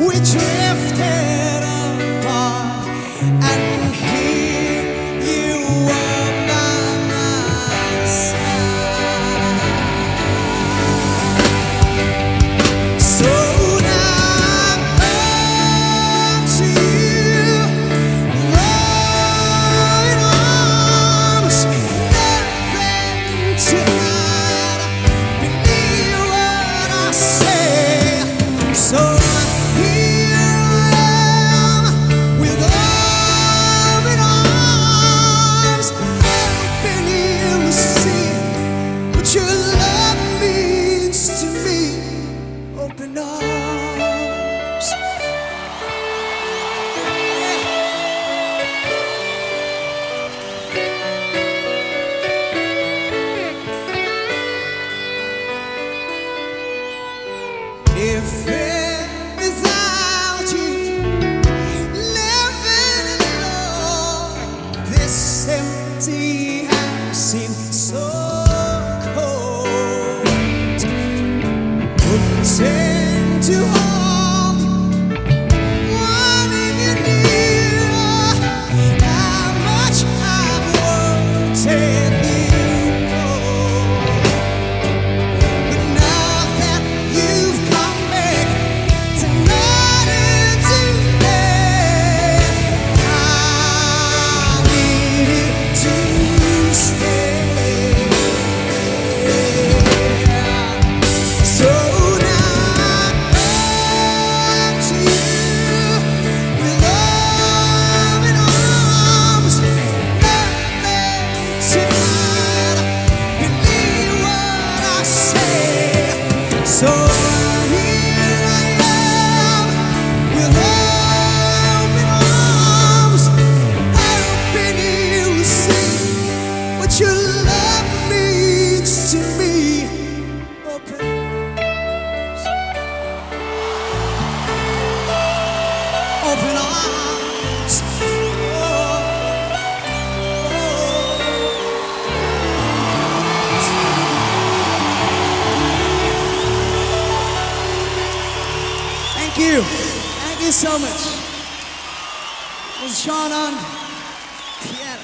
we drifted. open arms. If soul Thank you. Thank you so much. It was Sean on piano.